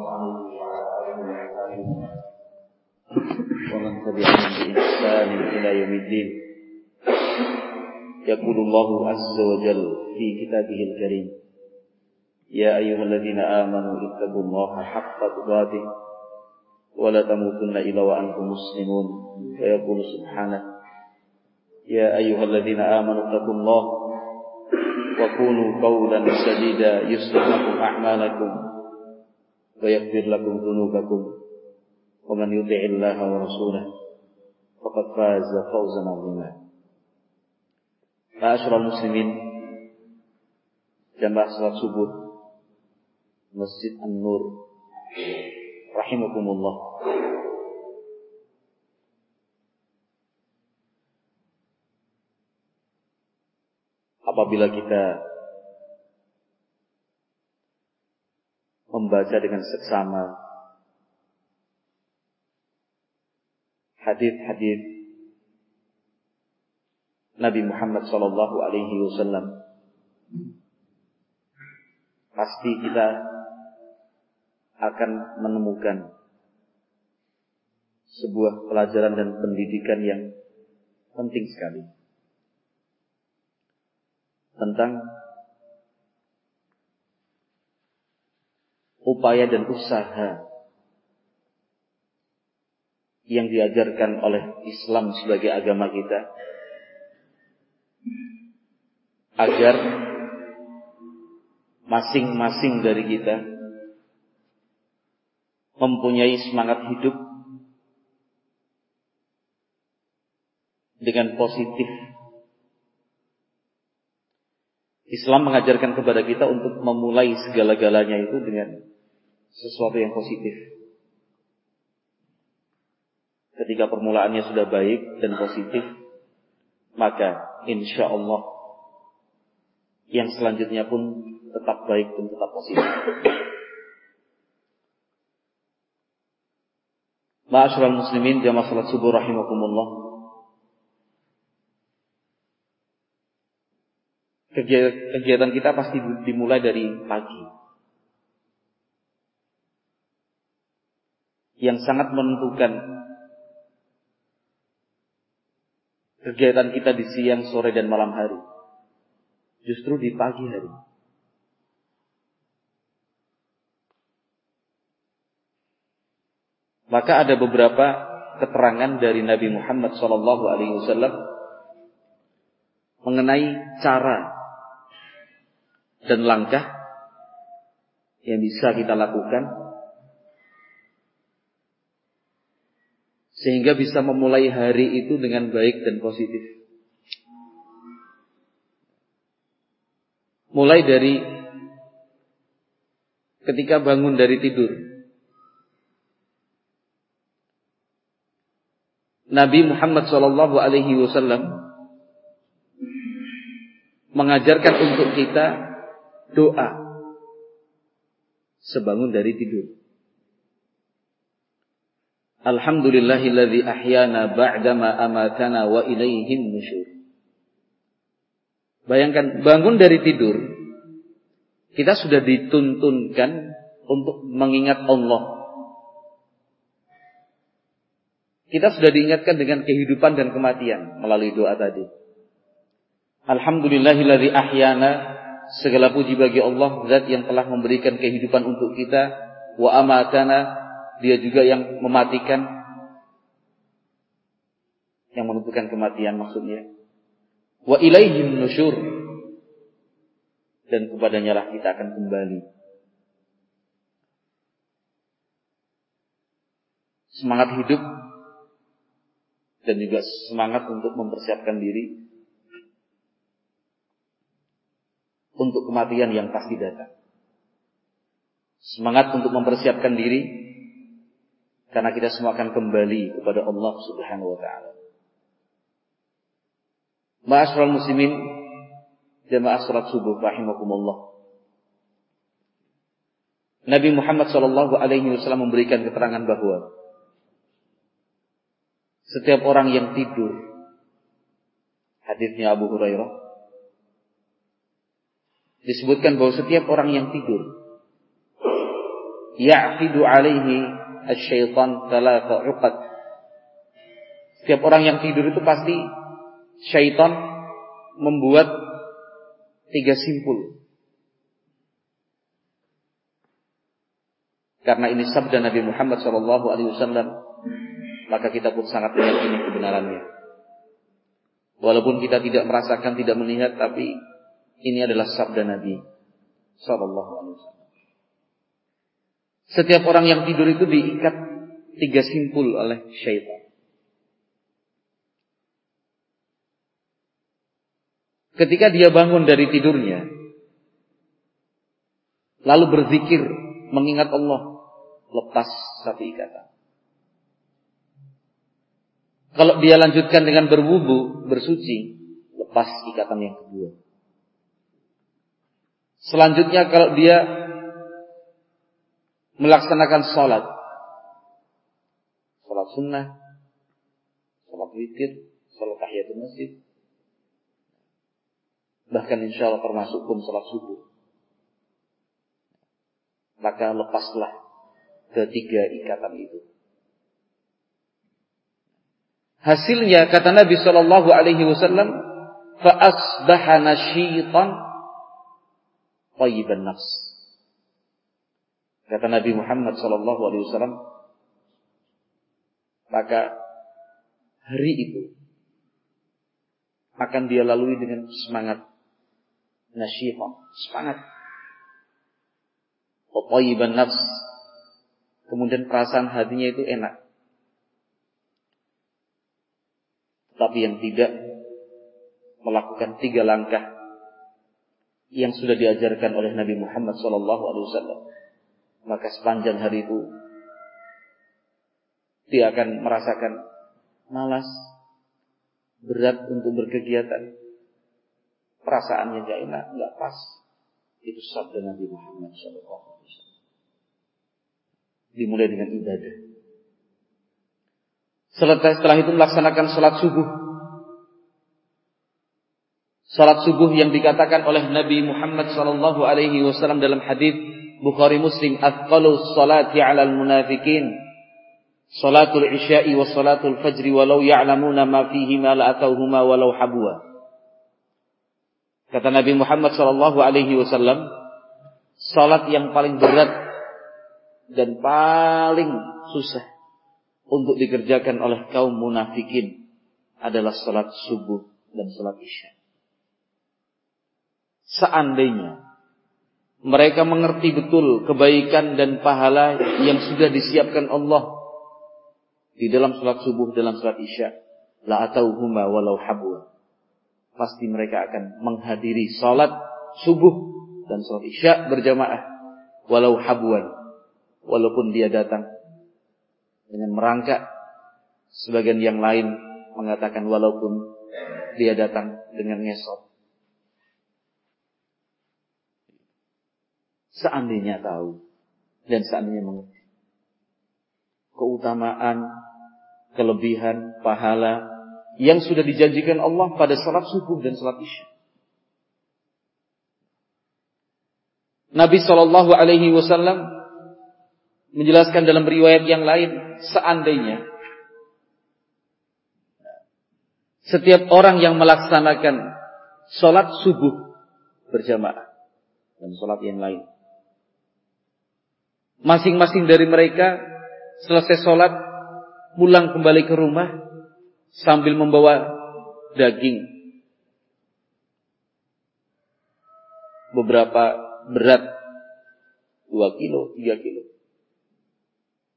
عنه وعلى آله وأصحابه ومن تبعهم بإحسان إلى يوم الدين يقول الله عز وجل في كتابه الكريم يا أيها الذين آمنوا اتقوا الله حق تقاته ولا تموتن إلا وأنتم مسلمون ويقول سبحانه يا أيها الذين آمنوا اتقوا الله وكونوا قولا سديدا يصلح لكم أعمالكم ويغفر لكم ذنوبكم ومن يطع الله ورسوله فقد فاز فوزا عظيما معاشر المسلمين jamaah salat subuh Masjid An-Nur rahimakumullah apabila kita membaca dengan seksama. Hadis-hadis Nabi Muhammad sallallahu alaihi wasallam. Pasti kita akan menemukan sebuah pelajaran dan pendidikan yang penting sekali. Tentang upaya dan usaha yang diajarkan oleh Islam sebagai agama kita agar masing-masing dari kita mempunyai semangat hidup dengan positif. Islam mengajarkan kepada kita untuk memulai segala-galanya itu dengan sesuatu yang positif. Ketika permulaannya sudah baik dan positif, maka insya Allah yang selanjutnya pun tetap baik dan tetap positif. Ma'asyiral muslimin jamaah salat subuh rahimakumullah. Kegiatan kita pasti dimulai dari pagi. Yang sangat menentukan kegiatan kita di siang, sore, dan malam hari. Justru di pagi hari. Maka ada beberapa keterangan dari Nabi Muhammad SAW mengenai cara dan langkah yang bisa kita lakukan sehingga bisa memulai hari itu dengan baik dan positif. Mulai dari ketika bangun dari tidur. Nabi Muhammad SAW Alaihi Wasallam mengajarkan untuk kita doa sebangun dari tidur. Alhamdulillahilladzi ahyana ba'dama amatana wa ilaihin nusyur. Bayangkan bangun dari tidur kita sudah dituntunkan untuk mengingat Allah. Kita sudah diingatkan dengan kehidupan dan kematian melalui doa tadi. Alhamdulillahilladzi ahyana Segala puji bagi Allah, zat yang telah memberikan kehidupan untuk kita. Wa amatana, dia juga yang mematikan. Yang menentukan kematian maksudnya. Wa ilaihim nusyur. Dan kepadanya lah kita akan kembali. Semangat hidup dan juga semangat untuk mempersiapkan diri untuk kematian yang pasti datang. Semangat untuk mempersiapkan diri karena kita semua akan kembali kepada Allah Subhanahu wa taala. Ma'asyiral muslimin jamaah salat subuh rahimakumullah. Nabi Muhammad sallallahu alaihi wasallam memberikan keterangan bahwa setiap orang yang tidur hadisnya Abu Hurairah disebutkan bahwa setiap orang yang tidur ya'qidu alaihi asy-syaitan thalatha 'uqad. Setiap orang yang tidur itu pasti syaitan membuat tiga simpul. Karena ini sabda Nabi Muhammad SAW, maka kita pun sangat meyakini kebenarannya. Walaupun kita tidak merasakan, tidak melihat, tapi ini adalah sabda Nabi Sallallahu Alaihi Wasallam. Setiap orang yang tidur itu diikat tiga simpul oleh syaitan. Ketika dia bangun dari tidurnya, lalu berzikir, mengingat Allah, lepas satu ikatan. Kalau dia lanjutkan dengan berwudu, bersuci, lepas ikatan yang kedua. Selanjutnya kalau dia melaksanakan sholat, sholat sunnah, sholat witir, sholat tahiyatul masjid, bahkan insya Allah termasuk pun sholat subuh. Maka lepaslah ketiga ikatan itu. Hasilnya kata Nabi Shallallahu Alaihi Wasallam, faasbaha nashitan tayyiban nafs. Kata Nabi Muhammad Wasallam, maka hari itu akan dia lalui dengan semangat nasyifah, semangat. Tayyiban nafs. Kemudian perasaan hatinya itu enak. Tapi yang tidak melakukan tiga langkah yang sudah diajarkan oleh Nabi Muhammad SAW, maka sepanjang hari itu dia akan merasakan malas, berat untuk berkegiatan, perasaannya gak enak, gak pas. Itu sabda Nabi Muhammad SAW. Dimulai dengan ibadah. Setelah, setelah itu melaksanakan sholat subuh. Sholat subuh yang dikatakan oleh Nabi Muhammad Sallallahu Alaihi Wasallam dalam hadis Bukhari Muslim, "Atqalu salati 'alal munafikin." Salatul isya'i wa salatul fajri walau ya'lamuna ma fihi ma la'atauhuma walau habwa. Kata Nabi Muhammad SAW, Alaihi Wasallam, salat yang paling berat dan paling susah untuk dikerjakan oleh kaum munafikin adalah salat subuh dan salat isya. Seandainya mereka mengerti betul kebaikan dan pahala yang sudah disiapkan Allah di dalam salat subuh dalam salat isya, la atauhuma walau habwa. Pasti mereka akan menghadiri salat subuh dan salat isya berjamaah walau habuan walaupun dia datang dengan merangkak. Sebagian yang lain mengatakan walaupun dia datang dengan ngesot seandainya tahu dan seandainya mengerti keutamaan kelebihan pahala yang sudah dijanjikan Allah pada salat subuh dan salat isya. Nabi Shallallahu Alaihi Wasallam menjelaskan dalam riwayat yang lain, seandainya setiap orang yang melaksanakan sholat subuh berjamaah dan sholat yang lain, masing-masing dari mereka selesai sholat pulang kembali ke rumah sambil membawa daging beberapa berat dua kilo, tiga kilo.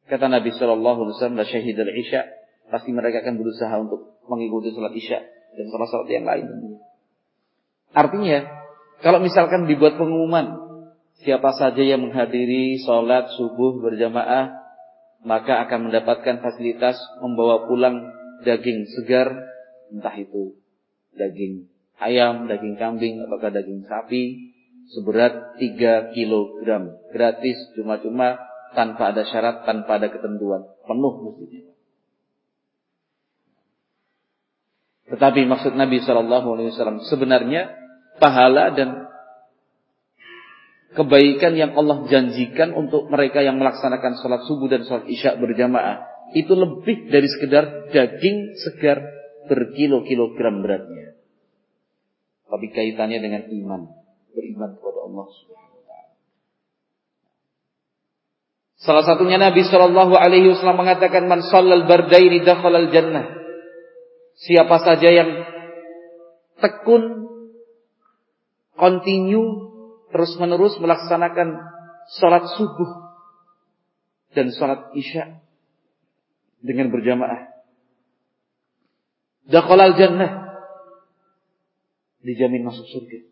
Kata Nabi Shallallahu Alaihi Wasallam, syahid al isya pasti mereka akan berusaha untuk mengikuti sholat isya dan sholat-sholat yang lain. Artinya, kalau misalkan dibuat pengumuman siapa saja yang menghadiri sholat subuh berjamaah maka akan mendapatkan fasilitas membawa pulang daging segar, entah itu daging ayam, daging kambing, apakah daging sapi, seberat 3 kilogram, gratis, cuma-cuma, tanpa ada syarat, tanpa ada ketentuan, penuh mestinya. Tetapi maksud Nabi Shallallahu sebenarnya pahala dan kebaikan yang Allah janjikan untuk mereka yang melaksanakan sholat subuh dan sholat isya berjamaah itu lebih dari sekedar daging segar berkilo-kilogram beratnya. Tapi kaitannya dengan iman, beriman kepada Allah Subhanahu wa. Salah satunya Nabi Shallallahu alaihi wasallam mengatakan man shallal bardaini dakhala jannah. Siapa saja yang tekun continue terus-menerus melaksanakan sholat subuh dan sholat isya dengan berjamaah. Dakhalal jannah. Dijamin masuk surga.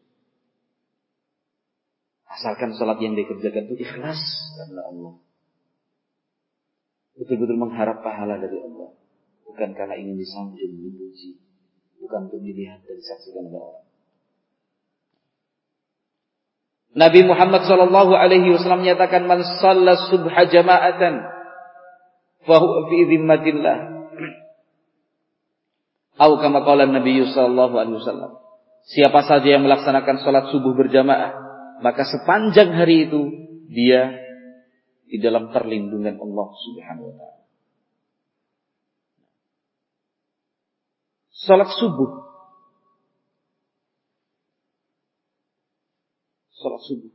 Asalkan sholat yang dikerjakan itu ikhlas karena Allah. Betul-betul mengharap pahala dari Allah. Bukan karena ingin disanjung, dipuji. Bukan untuk dilihat dan disaksikan oleh orang. Nabi Muhammad sallallahu alaihi wasallam menyatakan man shalla subha jama'atan fa huwa fi dhimmatillah. Atau kama qala Nabi sallallahu alaihi wasallam. Siapa saja yang melaksanakan salat subuh berjamaah, maka sepanjang hari itu dia di dalam perlindungan Allah Subhanahu wa taala. Salat subuh sholat subuh.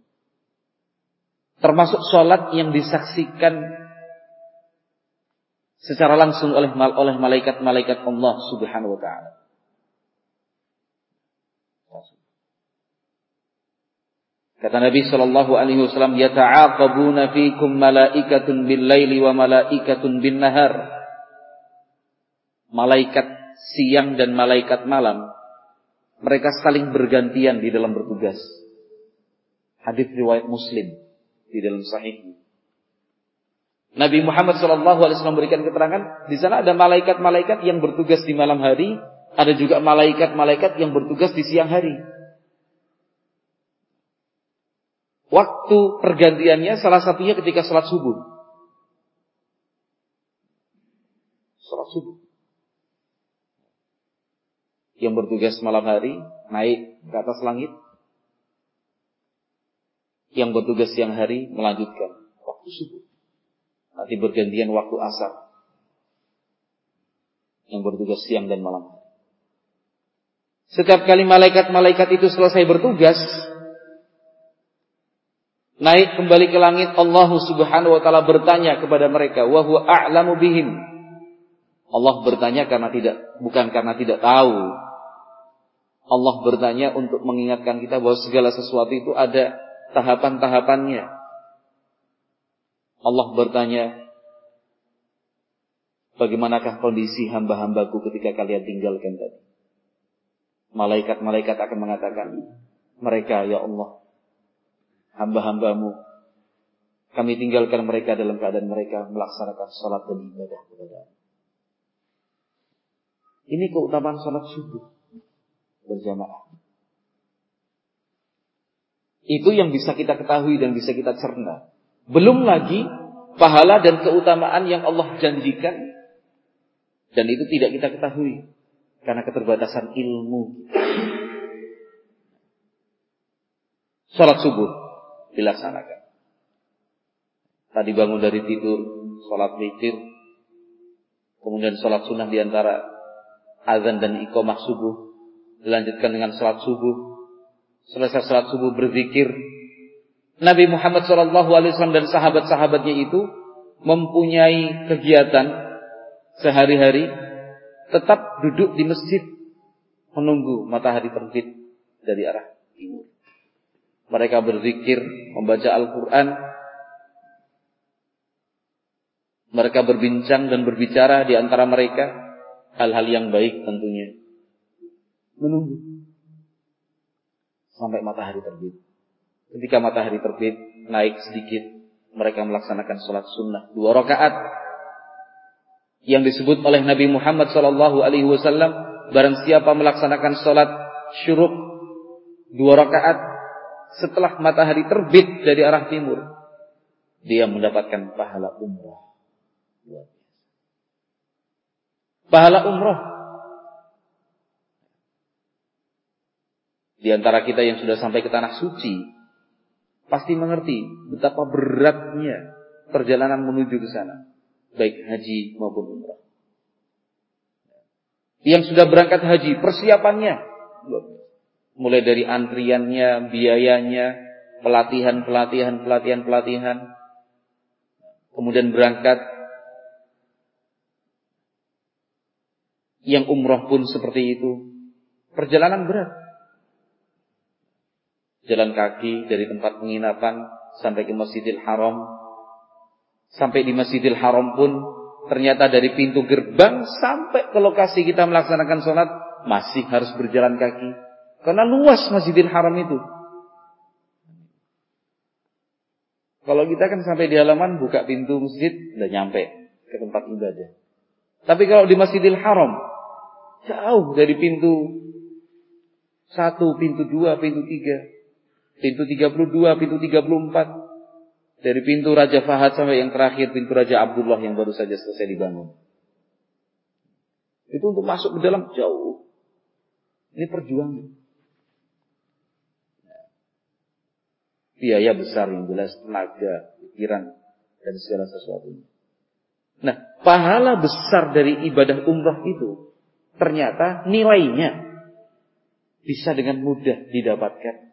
Termasuk sholat yang disaksikan secara langsung oleh oleh malaikat-malaikat Allah Subhanahu wa taala. Kata Nabi sallallahu alaihi wasallam, "Yata'aqabuna fikum malaikatun bil-laili wa malaikatun bin-nahar." Malaikat siang dan malaikat malam mereka saling bergantian di dalam bertugas. Hadis riwayat Muslim di dalam sahih. Nabi Muhammad SAW memberikan keterangan di sana ada malaikat-malaikat yang bertugas di malam hari, ada juga malaikat-malaikat yang bertugas di siang hari. Waktu pergantiannya salah satunya ketika sholat subuh. Sholat subuh. Yang bertugas malam hari naik ke atas langit, yang bertugas siang hari melanjutkan waktu subuh. Nanti bergantian waktu asar. Yang bertugas siang dan malam. Setiap kali malaikat-malaikat itu selesai bertugas, naik kembali ke langit, Allah Subhanahu wa taala bertanya kepada mereka, wa huwa a'lamu bihim. Allah bertanya karena tidak bukan karena tidak tahu. Allah bertanya untuk mengingatkan kita bahwa segala sesuatu itu ada tahapan-tahapannya. Allah bertanya, bagaimanakah kondisi hamba-hambaku ketika kalian tinggalkan tadi? Malaikat-malaikat akan mengatakan, mereka ya Allah, hamba-hambamu, kami tinggalkan mereka dalam keadaan mereka melaksanakan salat dan ibadah kepada Ini keutamaan salat subuh berjamaah. Itu yang bisa kita ketahui dan bisa kita cerna. Belum lagi pahala dan keutamaan yang Allah janjikan dan itu tidak kita ketahui karena keterbatasan ilmu. Salat subuh dilaksanakan. Tadi bangun dari tidur, salat witir, kemudian salat sunnah di antara azan dan iqamah subuh, dilanjutkan dengan salat subuh, Selesai salat subuh berzikir. Nabi Muhammad SAW dan sahabat-sahabatnya itu mempunyai kegiatan sehari-hari tetap duduk di masjid menunggu matahari terbit dari arah timur. Mereka berzikir, membaca Al-Quran. Mereka berbincang dan berbicara di antara mereka hal-hal yang baik tentunya. Menunggu sampai matahari terbit. Ketika matahari terbit, naik sedikit, mereka melaksanakan sholat sunnah dua rakaat. Yang disebut oleh Nabi Muhammad Shallallahu Alaihi Wasallam barang siapa melaksanakan sholat syuruk dua rakaat setelah matahari terbit dari arah timur dia mendapatkan pahala umrah. Pahala umrah Di antara kita yang sudah sampai ke tanah suci, pasti mengerti betapa beratnya perjalanan menuju ke sana, baik haji maupun umrah. Yang sudah berangkat haji, persiapannya mulai dari antriannya, biayanya, pelatihan, pelatihan, pelatihan, pelatihan, kemudian berangkat. Yang umroh pun seperti itu. Perjalanan berat. Jalan kaki dari tempat penginapan sampai ke Masjidil Haram. Sampai di Masjidil Haram pun ternyata dari pintu gerbang sampai ke lokasi kita melaksanakan sholat masih harus berjalan kaki. Karena luas Masjidil Haram itu. Kalau kita kan sampai di halaman buka pintu masjid udah nyampe ke tempat ibadah. Tapi kalau di Masjidil Haram jauh dari pintu satu, pintu dua, pintu tiga, pintu tiga puluh dua, pintu tiga puluh empat, dari pintu Raja Fahad sampai yang terakhir pintu Raja Abdullah yang baru saja selesai dibangun. Itu untuk masuk ke dalam jauh. Ini perjuangan. biaya besar yang jelas tenaga, pikiran dan segala sesuatu. Nah, pahala besar dari ibadah umrah itu ternyata nilainya bisa dengan mudah didapatkan.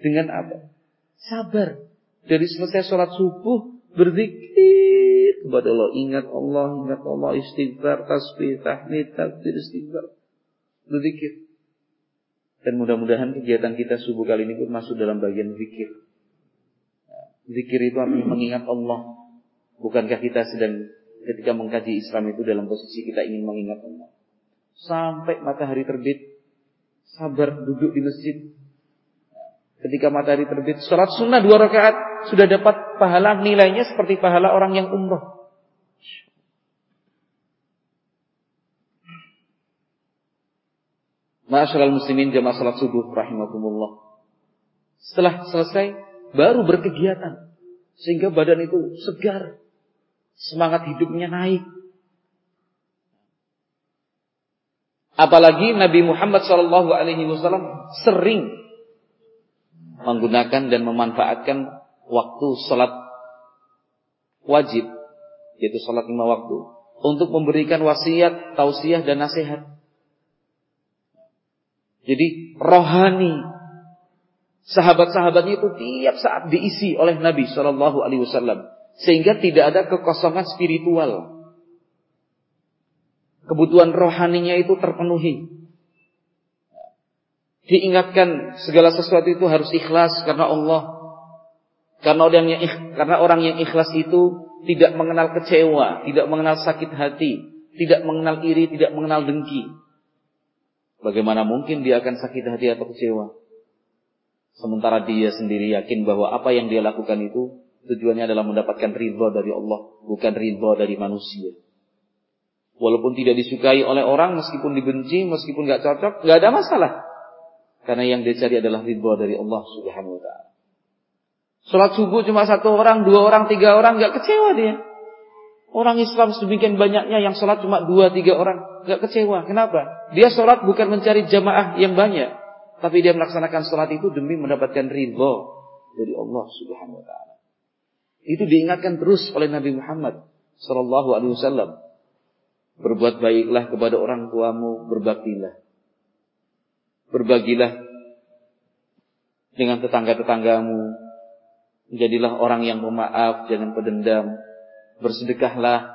Dengan apa? Sabar. Dari selesai sholat subuh berzikir kepada Allah, ingat Allah, ingat Allah, istighfar, tasbih, tahmid, takbir, istighfar, berzikir. Dan mudah-mudahan kegiatan kita subuh kali ini pun masuk dalam bagian zikir. Zikir itu artinya mengingat Allah. Bukankah kita sedang ketika mengkaji Islam itu dalam posisi kita ingin mengingat Allah. Sampai matahari terbit, sabar duduk di masjid. Ketika matahari terbit, sholat sunnah dua rakaat sudah dapat pahala nilainya seperti pahala orang yang umroh. Ma'asyiral muslimin jamaah salat subuh rahimakumullah. Setelah selesai baru berkegiatan sehingga badan itu segar, semangat hidupnya naik. Apalagi Nabi Muhammad Shallallahu Alaihi Wasallam sering menggunakan dan memanfaatkan waktu sholat wajib, yaitu sholat lima waktu, untuk memberikan wasiat, tausiah dan nasihat. Jadi rohani Sahabat-sahabatnya itu tiap saat diisi oleh Nabi Shallallahu Alaihi Wasallam sehingga tidak ada kekosongan spiritual. Kebutuhan rohaninya itu terpenuhi. Diingatkan segala sesuatu itu harus ikhlas karena Allah. Karena orang yang karena orang yang ikhlas itu tidak mengenal kecewa, tidak mengenal sakit hati, tidak mengenal iri, tidak mengenal dengki. Bagaimana mungkin dia akan sakit hati atau kecewa? Sementara dia sendiri yakin bahwa apa yang dia lakukan itu tujuannya adalah mendapatkan ridho dari Allah, bukan ridho dari manusia. Walaupun tidak disukai oleh orang, meskipun dibenci, meskipun gak cocok, gak ada masalah. Karena yang dia cari adalah ridho dari Allah Subhanahu Wa Taala. Sholat subuh cuma satu orang, dua orang, tiga orang, gak kecewa dia. Orang Islam sedemikian banyaknya yang sholat cuma dua, tiga orang, gak kecewa. Kenapa? Dia sholat bukan mencari jamaah yang banyak, tapi dia melaksanakan sholat itu demi mendapatkan ridho dari Allah Subhanahu Wa Taala. Itu diingatkan terus oleh Nabi Muhammad Sallallahu Alaihi Wasallam. Berbuat baiklah kepada orang tuamu, berbaktilah. Berbagilah dengan tetangga-tetanggamu. Jadilah orang yang pemaaf, jangan pedendam. Bersedekahlah,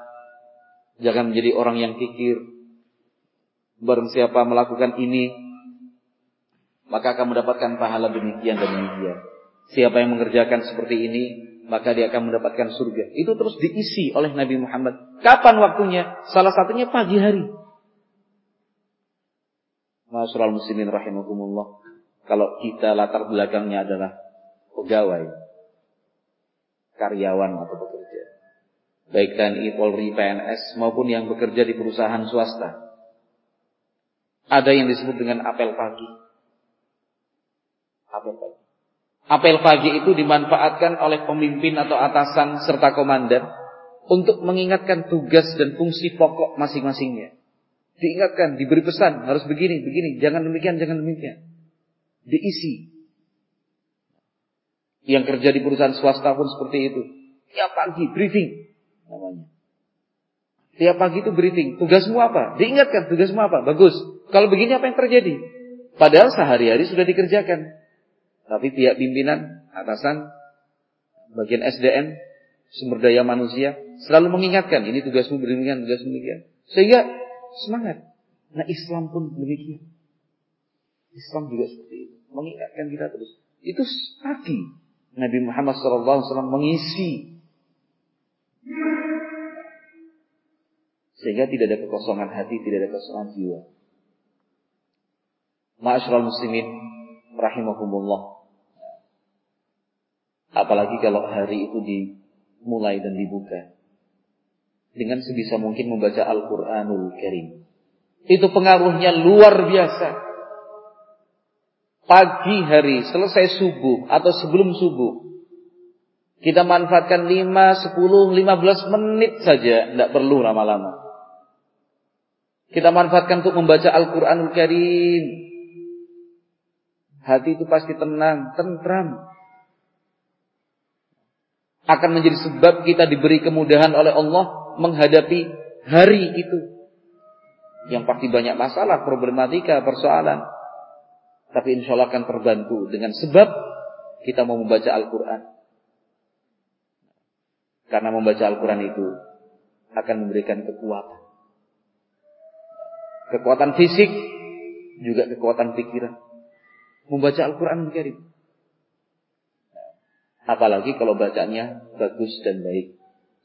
jangan menjadi orang yang kikir. Barang siapa melakukan ini, maka akan mendapatkan pahala demikian dan demikian. Siapa yang mengerjakan seperti ini, maka dia akan mendapatkan surga. Itu terus diisi oleh Nabi Muhammad. Kapan waktunya? Salah satunya pagi hari. Masyarakat muslimin rahimakumullah. Kalau kita latar belakangnya adalah pegawai, karyawan atau pekerja. Baik TNI, Polri, PNS maupun yang bekerja di perusahaan swasta. Ada yang disebut dengan apel pagi apel pagi. Apel pagi itu dimanfaatkan oleh pemimpin atau atasan serta komandan untuk mengingatkan tugas dan fungsi pokok masing-masingnya. Diingatkan, diberi pesan, harus begini, begini, jangan demikian, jangan demikian. Diisi. Yang kerja di perusahaan swasta pun seperti itu. Tiap pagi briefing namanya. Tiap pagi itu briefing. Tugasmu apa? Diingatkan tugasmu apa? Bagus. Kalau begini apa yang terjadi? Padahal sehari-hari sudah dikerjakan. Tapi pihak pimpinan, atasan, bagian SDM, sumber daya manusia, selalu mengingatkan, ini tugasmu beriringan, tugasmu demikian. Sehingga semangat. Nah Islam pun demikian. Islam juga seperti itu. Mengingatkan kita terus. Itu pagi. Nabi Muhammad SAW mengisi. Sehingga tidak ada kekosongan hati, tidak ada kekosongan jiwa. Ma'asyiral muslimin rahimakumullah. Apalagi kalau hari itu dimulai dan dibuka dengan sebisa mungkin membaca Al-Qur'anul Karim. Itu pengaruhnya luar biasa. Pagi hari selesai subuh atau sebelum subuh. Kita manfaatkan 5, 10, 15 menit saja. Tidak perlu lama-lama. Kita manfaatkan untuk membaca Al-Quranul Karim. Hati itu pasti tenang, tentram. Akan menjadi sebab kita diberi kemudahan oleh Allah menghadapi hari itu. Yang pasti banyak masalah, problematika, persoalan. Tapi insya Allah akan terbantu dengan sebab kita mau membaca Al-Quran. Karena membaca Al-Quran itu akan memberikan kekuatan. Kekuatan fisik, juga kekuatan pikiran. Membaca Al-Quran Karim. Apalagi kalau bacanya bagus dan baik.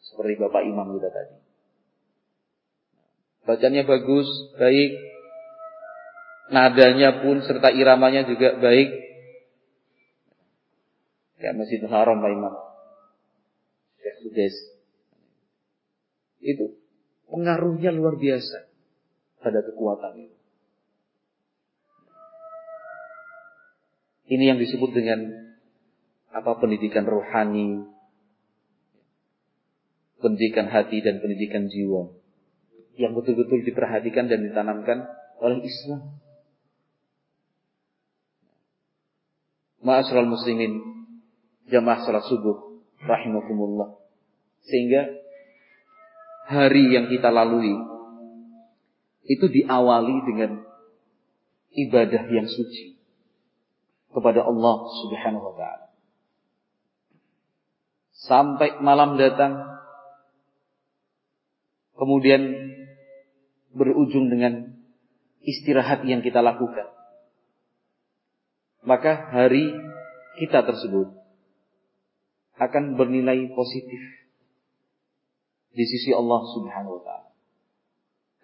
Seperti Bapak Imam kita tadi. Bacanya bagus, baik. Nadanya pun serta iramanya juga baik. Ya Masjidil Haram Pak Imam. Sudes. Itu pengaruhnya luar biasa pada kekuatan itu. Ini yang disebut dengan apa pendidikan rohani, pendidikan hati dan pendidikan jiwa yang betul-betul diperhatikan dan ditanamkan oleh Islam. Ma'asyiral muslimin jamaah salat subuh rahimakumullah. Sehingga hari yang kita lalui itu diawali dengan ibadah yang suci kepada Allah Subhanahu wa taala. Sampai malam datang kemudian berujung dengan istirahat yang kita lakukan. Maka hari kita tersebut akan bernilai positif di sisi Allah Subhanahu wa taala.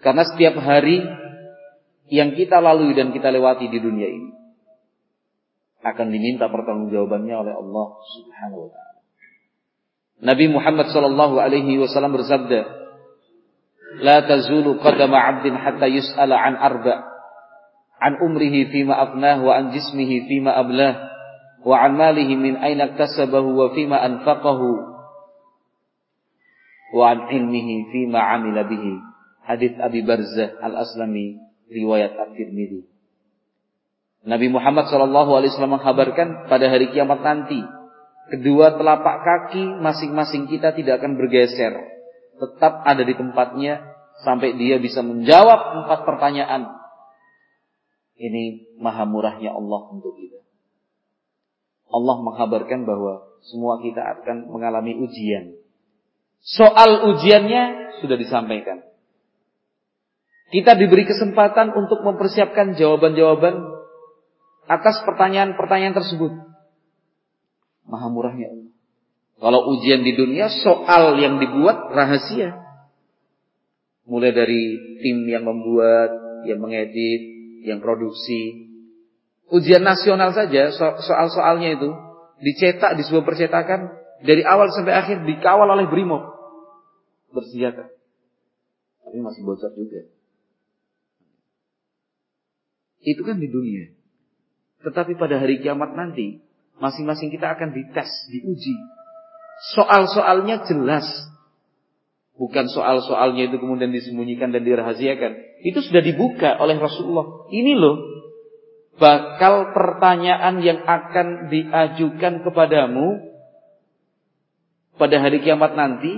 Karena setiap hari yang kita lalui dan kita lewati di dunia ini akan diminta pertanggungjawabannya oleh Allah Subhanahu wa taala. Nabi Muhammad sallallahu alaihi wasallam bersabda, لا تزول قدم عبد حتى يسأل عن أربع عن أمره فيما أفناه وعن جسمه فيما أبلاه وعن ماله من أين اكتسبه وفيما أنفقه وعن علمه فيما عمل به حديث أبي برزة الأسلمي رواية الترمذي Nabi Muhammad SAW mengkhabarkan pada hari kiamat nanti, kedua telapak kaki masing-masing kita tidak akan bergeser tetap ada di tempatnya sampai dia bisa menjawab empat pertanyaan. Ini maha murahnya Allah untuk kita. Allah mengkabarkan bahwa semua kita akan mengalami ujian. Soal ujiannya sudah disampaikan. Kita diberi kesempatan untuk mempersiapkan jawaban-jawaban atas pertanyaan-pertanyaan tersebut. Maha murahnya Allah. Kalau ujian di dunia, soal yang dibuat rahasia. Mulai dari tim yang membuat, yang mengedit, yang produksi. Ujian nasional saja, soal-soalnya itu dicetak di sebuah percetakan dari awal sampai akhir dikawal oleh Brimob bersenjata. Tapi masih bocor juga. Itu kan di dunia. Tetapi pada hari kiamat nanti, masing-masing kita akan dites, diuji Soal-soalnya jelas. Bukan soal-soalnya itu kemudian disembunyikan dan dirahasiakan. Itu sudah dibuka oleh Rasulullah. Ini loh bakal pertanyaan yang akan diajukan kepadamu pada hari kiamat nanti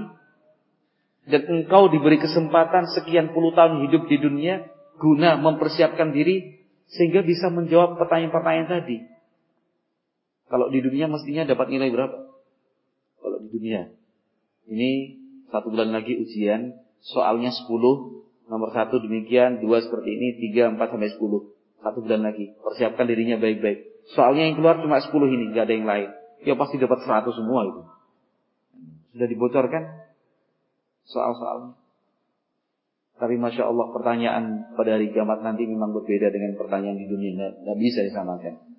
dan engkau diberi kesempatan sekian puluh tahun hidup di dunia guna mempersiapkan diri sehingga bisa menjawab pertanyaan-pertanyaan tadi. Kalau di dunia mestinya dapat nilai berapa? Dunia. Ini satu bulan lagi ujian, soalnya 10, nomor satu demikian, dua seperti ini, tiga, empat sampai sepuluh. Satu bulan lagi. Persiapkan dirinya baik-baik. Soalnya yang keluar cuma 10 ini, nggak ada yang lain. Ya pasti dapat 100 semua itu. Sudah dibocorkan soal-soalnya. Tapi masya Allah pertanyaan pada hari kiamat nanti memang berbeda dengan pertanyaan di dunia. Tidak bisa disamakan.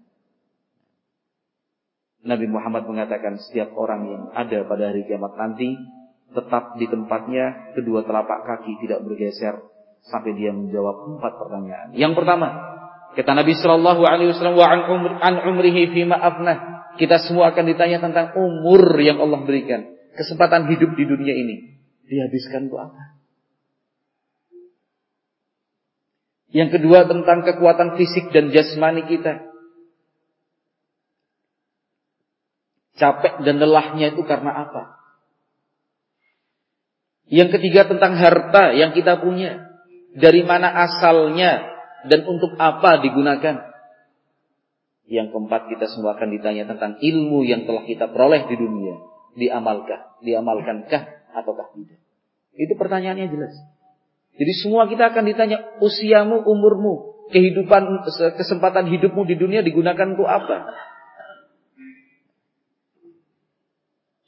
Nabi Muhammad mengatakan setiap orang yang ada pada hari kiamat nanti tetap di tempatnya, kedua telapak kaki tidak bergeser sampai dia menjawab empat pertanyaan. Yang pertama, kata Nabi Shallallahu Alaihi Wasallam, wa an, umr, an umrihi fi maafnah. Kita semua akan ditanya tentang umur yang Allah berikan, kesempatan hidup di dunia ini. Dihabiskan untuk apa? Yang kedua tentang kekuatan fisik dan jasmani kita. Capek dan lelahnya itu karena apa? Yang ketiga tentang harta yang kita punya. Dari mana asalnya dan untuk apa digunakan. Yang keempat kita semua akan ditanya tentang ilmu yang telah kita peroleh di dunia. Diamalkah? Diamalkankah ataukah tidak? Itu pertanyaannya jelas. Jadi semua kita akan ditanya usiamu, umurmu, kehidupan, kesempatan hidupmu di dunia digunakan untuk apa?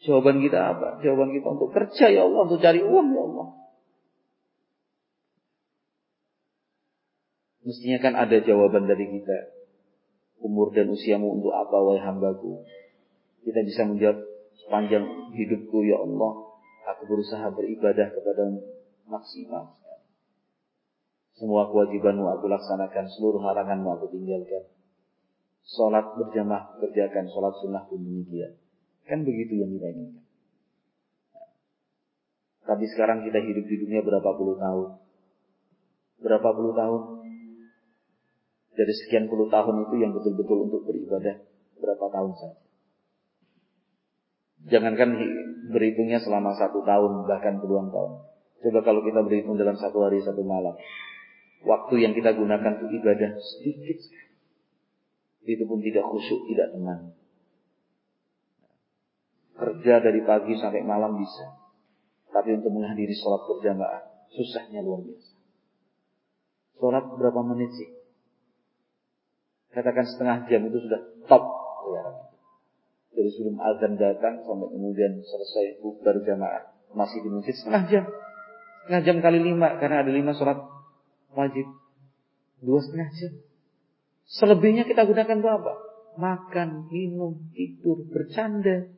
Jawaban kita apa? Jawaban kita untuk kerja ya Allah, untuk cari uang ya Allah. Mestinya kan ada jawaban dari kita. Umur dan usiamu untuk apa wahai hambaku? Kita bisa menjawab sepanjang hidupku ya Allah. Aku berusaha beribadah kepada maksimal. Semua kewajibanmu aku laksanakan, seluruh haranganmu aku tinggalkan. Sholat berjamaah kerjakan, sholat sunnah pun demikian. Kan begitu yang kita inginkan. Tapi sekarang kita hidup di dunia berapa puluh tahun? Berapa puluh tahun? Dari sekian puluh tahun itu yang betul-betul untuk beribadah berapa tahun saja. Jangankan berhitungnya selama satu tahun bahkan puluhan tahun. Coba kalau kita berhitung dalam satu hari satu malam. Waktu yang kita gunakan untuk ibadah sedikit sekali. Itu pun tidak khusyuk, tidak tenang. Kerja dari pagi sampai malam bisa. Tapi untuk menghadiri sholat berjamaah, susahnya luar biasa. Sholat berapa menit sih? Katakan setengah jam itu sudah top. Dari sebelum azan datang sampai kemudian selesai bubar jamaah. Masih di setengah jam. Setengah jam kali lima. Karena ada lima sholat wajib. Dua setengah jam. Selebihnya kita gunakan untuk apa? Makan, minum, tidur, bercanda.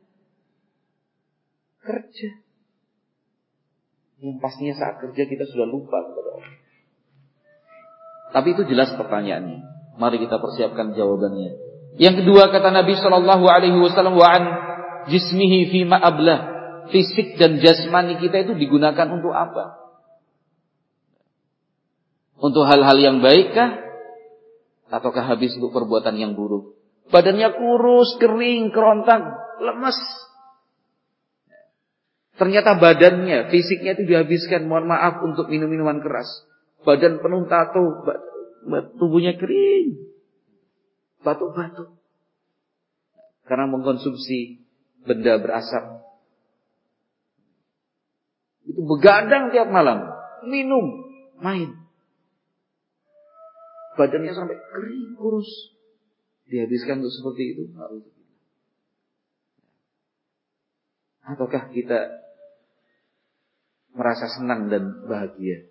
Kerja. Yang pastinya saat kerja kita sudah lupa kepada Allah. Tapi itu jelas pertanyaannya. Mari kita persiapkan jawabannya. Yang kedua kata Nabi Shallallahu Alaihi Wasallam wa jismihi fi ma'ablah fisik dan jasmani kita itu digunakan untuk apa? Untuk hal-hal yang baik kah? Ataukah habis untuk perbuatan yang buruk? Badannya kurus, kering, kerontang, lemas. Ternyata badannya, fisiknya itu dihabiskan, mohon maaf, untuk minum-minuman keras. Badan penuh tato, tubuhnya kering. Batuk-batuk. Karena mengkonsumsi benda berasap. Itu begadang tiap malam. Minum, main badannya sampai kering kurus. Dihabiskan untuk seperti itu. Ataukah kita merasa senang dan bahagia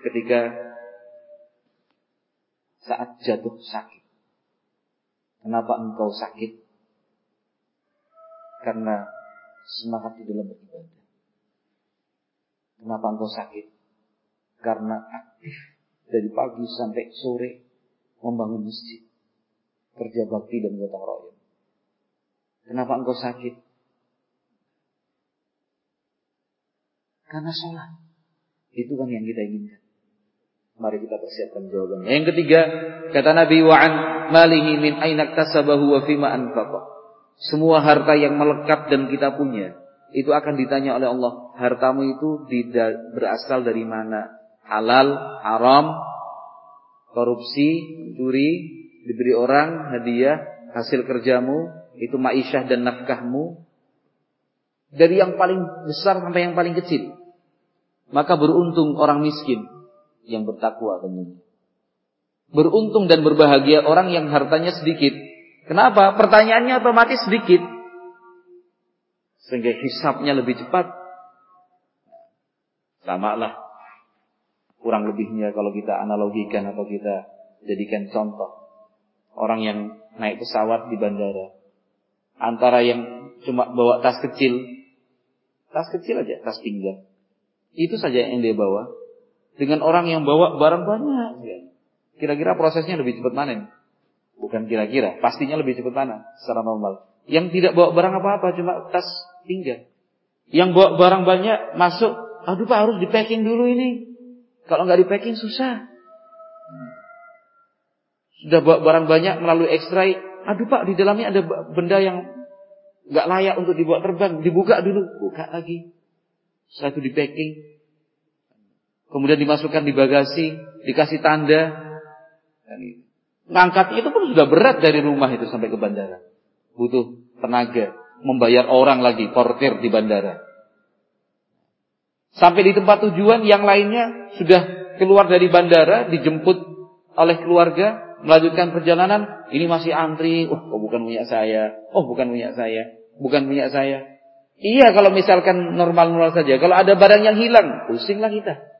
ketika saat jatuh sakit? Kenapa engkau sakit? Karena semangat di dalam beribadah. Kenapa engkau sakit? Karena aktif dari pagi sampai sore membangun masjid, kerja bakti dan gotong royong. Kenapa engkau sakit? Karena sholat. Itu kan yang kita inginkan. Mari kita persiapkan jawabannya. Yang ketiga, kata Nabi wa'an malihi min ainak tasabahu wa fima anfaqa. Semua harta yang melekat dan kita punya, itu akan ditanya oleh Allah. Hartamu itu berasal dari mana? Halal, haram, korupsi, curi, diberi orang, hadiah, hasil kerjamu, itu ma'isyah dan nafkahmu. Dari yang paling besar sampai yang paling kecil. Maka beruntung orang miskin yang bertakwa tentunya. Beruntung dan berbahagia orang yang hartanya sedikit. Kenapa? Pertanyaannya otomatis sedikit. Sehingga hisapnya lebih cepat. Sama lah. Kurang lebihnya kalau kita analogikan atau kita jadikan contoh. Orang yang naik pesawat di bandara. Antara yang cuma bawa tas kecil. Tas kecil aja, tas pinggang. Itu saja yang dia bawa dengan orang yang bawa barang banyak. Kira-kira prosesnya lebih cepat mana? Bukan kira-kira, pastinya lebih cepat mana secara normal. Yang tidak bawa barang apa-apa, cuma tas tinggal. Yang bawa barang banyak masuk, aduh pak harus di packing dulu ini. Kalau nggak di packing susah. Sudah bawa barang banyak melalui ekstrai, aduh pak di dalamnya ada benda yang nggak layak untuk dibawa terbang, dibuka dulu, buka lagi. Setelah itu di packing, kemudian dimasukkan di bagasi, dikasih tanda. Ngangkat itu pun sudah berat dari rumah itu sampai ke bandara. Butuh tenaga, membayar orang lagi, portir di bandara. Sampai di tempat tujuan yang lainnya sudah keluar dari bandara, dijemput oleh keluarga, melanjutkan perjalanan, ini masih antri, oh, oh bukan punya saya, oh bukan punya saya, bukan punya saya. Iya kalau misalkan normal-normal saja, kalau ada barang yang hilang, pusinglah kita.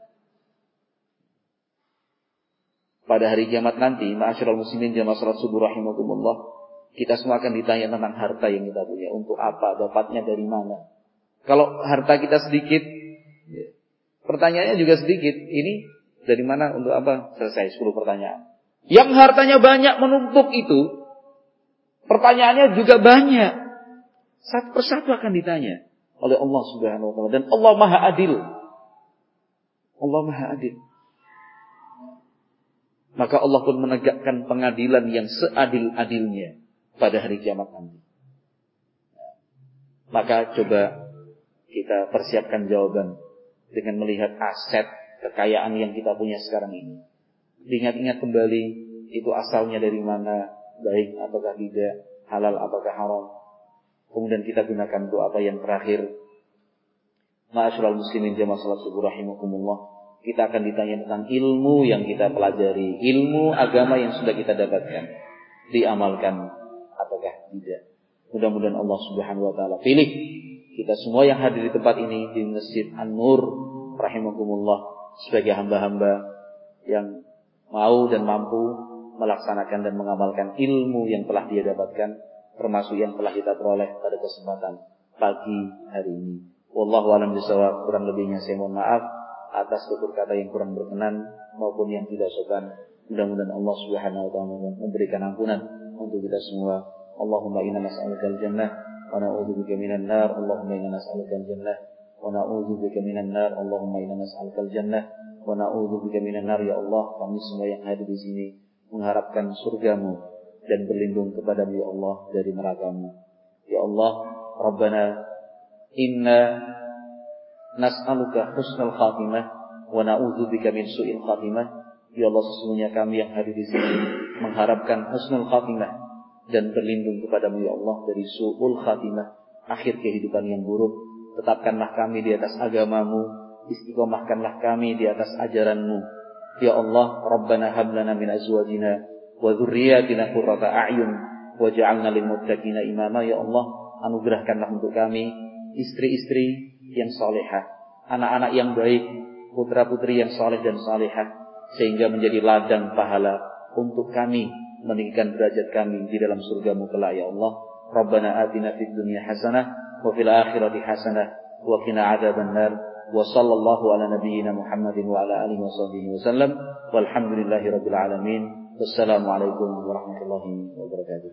pada hari kiamat nanti, ma'asyiral muslimin jamaah salat subuh rahimakumullah, kita semua akan ditanya tentang harta yang kita punya. Untuk apa? Dapatnya dari mana? Kalau harta kita sedikit, ya, pertanyaannya juga sedikit. Ini dari mana? Untuk apa? Selesai 10 pertanyaan. Yang hartanya banyak menumpuk itu, pertanyaannya juga banyak. Satu persatu akan ditanya oleh Allah Subhanahu wa taala dan Allah Maha Adil. Allah Maha Adil. Maka Allah pun menegakkan pengadilan yang seadil-adilnya pada hari kiamat nanti. Maka coba kita persiapkan jawaban dengan melihat aset kekayaan yang kita punya sekarang ini. Ingat-ingat kembali itu asalnya dari mana, baik ataukah tidak, halal ataukah haram. Kemudian kita gunakan untuk apa yang terakhir. Ma'asyiral muslimin jamaah salat subuh rahimakumullah kita akan ditanya tentang ilmu yang kita pelajari, ilmu agama yang sudah kita dapatkan, diamalkan ataukah tidak. Mudah-mudahan Allah Subhanahu wa taala pilih kita semua yang hadir di tempat ini di Masjid An-Nur rahimakumullah sebagai hamba-hamba yang mau dan mampu melaksanakan dan mengamalkan ilmu yang telah dia dapatkan termasuk yang telah kita peroleh pada kesempatan pagi hari ini. Wallahu a'lam bishawab. Kurang lebihnya saya mohon maaf atas tutur kata yang kurang berkenan maupun yang tidak sopan. Mudah-mudahan Allah Subhanahu wa taala memberikan ampunan untuk kita semua. Allahumma inna nas'aluka al-jannah wa na'udzubika minan nar. Allahumma inna nas'aluka al-jannah wa na'udzubika minan nar. Allahumma inna nas'aluka al-jannah wa na'udzubika minan nar. Ya Allah, kami semua yang hadir di sini mengharapkan surgamu dan berlindung kepada ya Allah dari nerakamu. Ya Allah, Rabbana inna nas'aluka husnul khatimah wa na'udzubika min su'il khatimah. Ya Allah sesungguhnya kami yang hadir di sini mengharapkan husnul khatimah dan berlindung kepadamu ya Allah dari su'ul khatimah, akhir kehidupan yang buruk. Tetapkanlah kami di atas agamamu, istiqomahkanlah kami di atas ajaranmu. Ya Allah, Rabbana hab lana min azwajina wa dzurriyyatina qurrata a'yun waj'alna lil muttaqina imama. Ya Allah, anugerahkanlah untuk kami istri-istri yang solehah, anak-anak yang baik, putra-putri yang soleh dan solehah, sehingga menjadi ladang pahala untuk kami meninggikan derajat kami di dalam surgamu kelak ya Allah. Rabbana atina fid dunya hasanah wa fil akhirati hasanah wa qina adzaban nar wa sallallahu ala nabiyyina Muhammadin wa ala alihi wa sahbihi wasallam walhamdulillahi rabbil alamin. Wassalamualaikum warahmatullahi wabarakatuh.